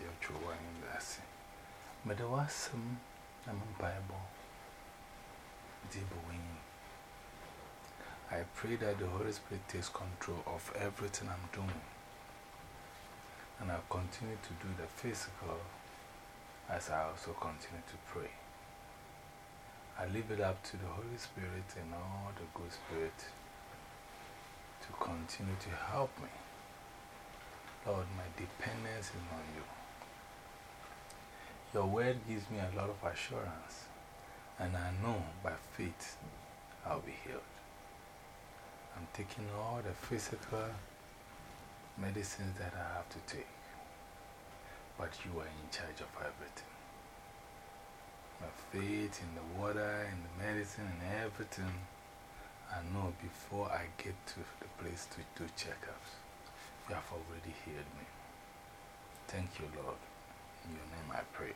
you're true, and that's it. But there was some, a Bible. I pray that the Holy Spirit takes control of everything I'm doing. And I'll continue to do the physical as I also continue to pray. I leave it up to the Holy Spirit and all the good Spirit to continue to help me. Lord, my dependence is on you. Your word gives me a lot of assurance, and I know by faith I'll be healed. I'm taking all the physical medicines that I have to take, but you are in charge of everything. My faith in the water, in the medicine, and everything, I know before I get to the place to do checkups, you have already healed me. Thank you, Lord. In your name I pray.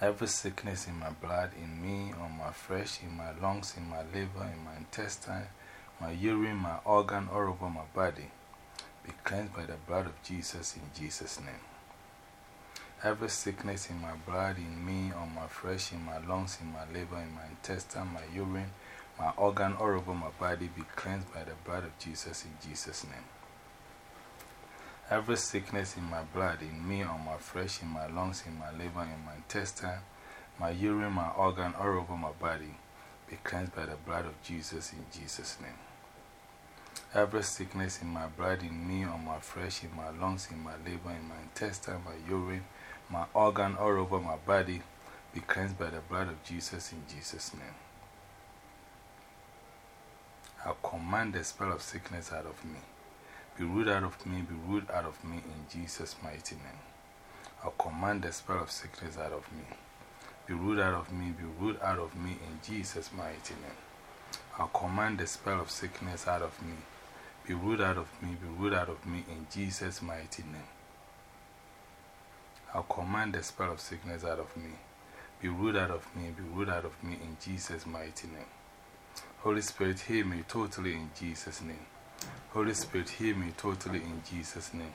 Every sickness in my blood, in me, on my flesh, in my lungs, in my liver, in my intestine, my urine, my organ, all over my body, be cleansed by the blood of Jesus in Jesus' name. Every sickness in my blood, in me, on my flesh, in my lungs, in my liver, in my intestine, my urine, my organ, all over my body, be cleansed by the blood of Jesus in Jesus' name. Every sickness in my blood, in me, on my flesh, in my lungs, in my liver, in my intestine, my urine, my organ, all over my body, be cleansed by the blood of Jesus in Jesus' name. Every sickness in my blood, in me, on my flesh, in my lungs, in my liver, in my intestine, my urine, my organ, all over my body, be cleansed by the blood of Jesus in Jesus' name. I command the spell of sickness out of me. Be rooted out of me, be rooted out of me in Jesus' mighty name. I command the spell of sickness out of me. Be rooted out of me, be rooted out of me in Jesus' mighty name. I command the spell of sickness out of me. Be rooted out of me, be rooted out of me in Jesus' mighty name. I command the spell of sickness out of me. Be rooted out of me, be rooted out of me in Jesus' mighty name. Holy Spirit, heal me totally in Jesus' name. Holy Spirit, heal me totally in Jesus' name.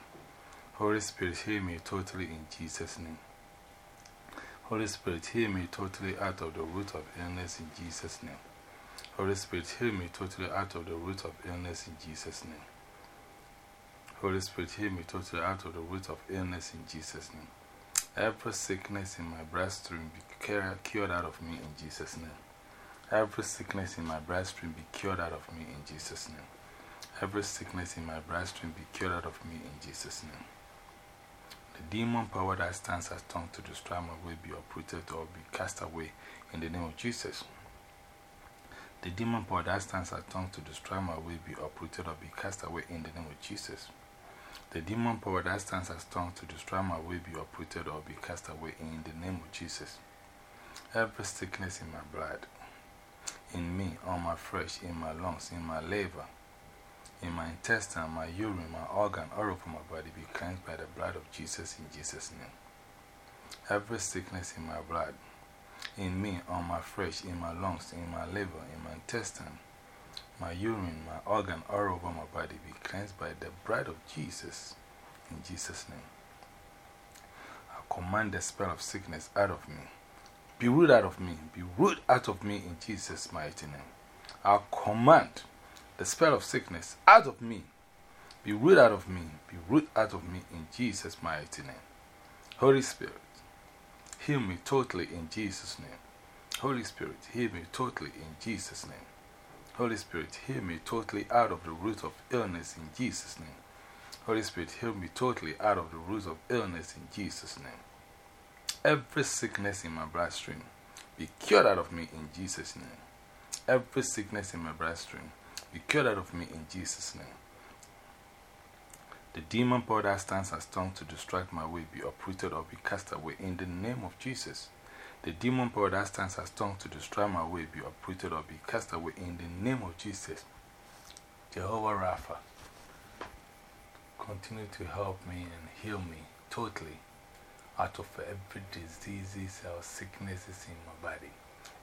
Holy Spirit, heal me totally in Jesus' name. Holy Spirit, heal me totally out of the root of illness in Jesus' name. Holy Spirit, heal me totally out of the root of illness in Jesus' name. Holy Spirit, heal me totally out of the root of illness in Jesus' name. Every sickness in my bloodstream be cured out of me in Jesus' name. Every sickness in my bloodstream be cured out of me in Jesus' name. Every sickness in my bloodstream be cured out of me in Jesus' name. The demon power that stands as tongue to destroy my way be uprooted or be cast away in the name of Jesus. The demon power that stands as tongue to destroy my way be uprooted or be cast away in the name of Jesus. The demon power that stands as tongue to destroy my way be uprooted or be cast away in the name of Jesus. Every sickness in my blood, in me, on my flesh, in my lungs, in my liver, in my intestine, my urine, my organ, all over my body be cleansed by the blood of Jesus in Jesus' name. Every sickness in my blood, in me, on my flesh, in my lungs, in my liver, in my intestine, my urine, my organ, all over my body be cleansed by the blood of Jesus in Jesus' name. I command the spell of sickness out of me. Be rooted out of me. Be rooted out of me in Jesus' mighty name. I command the spell of sickness out of me. Be root out of me. Be root out of me in Jesus' mighty name. Holy Spirit, heal me totally in Jesus' name. Holy Spirit, heal me totally in Jesus' name. Holy Spirit, heal me totally out of the root of illness in Jesus' name. Holy Spirit, heal me totally out of the root of illness in Jesus' name. Every sickness in my bloodstream be cured out of me in Jesus' name. Every sickness in my bloodstream be cured out of me in Jesus' name. The demon power that stands as tongue to distract my way be uprooted or be cast away in the name of Jesus. The demon power that stands as tongue to destroy my way be uprooted or be cast away in the name of Jesus. Jehovah Rapha, continue to help me and heal me totally out of every diseases or sicknesses in my body.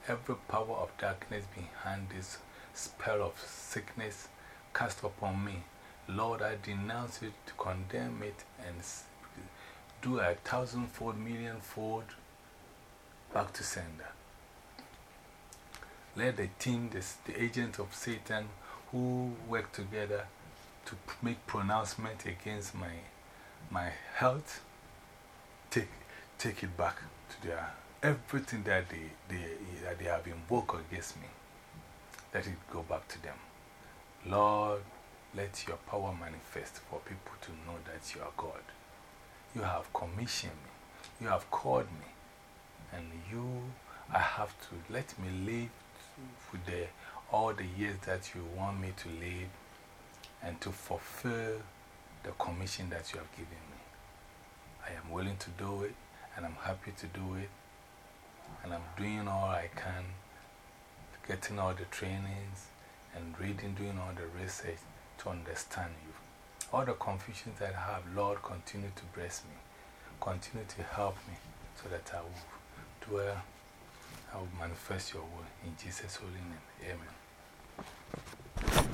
Every power of darkness behind this spell of sickness cast upon me. Lord, I denounce it, condemn it, and do a thousandfold, millionfold back to sender. Let the team, the, the agents of Satan who work together to make pronouncement against my, my health, take, take it back to their everything that they, they, that they have invoked against me. Let it go back to them. Lord, let your power manifest for people to know that you are God. You have commissioned me, you have called me, and you, I have to let me live with the, all the years that you want me to live and to fulfill the commission that you have given me. I am willing to do it, and I'm happy to do it, and I'm doing all I can, getting all the trainings and reading, doing all the research to understand you. All the confusions that I have, Lord, continue to bless me. Continue to help me so that I will dwell, I will manifest your word in Jesus' holy name. Amen.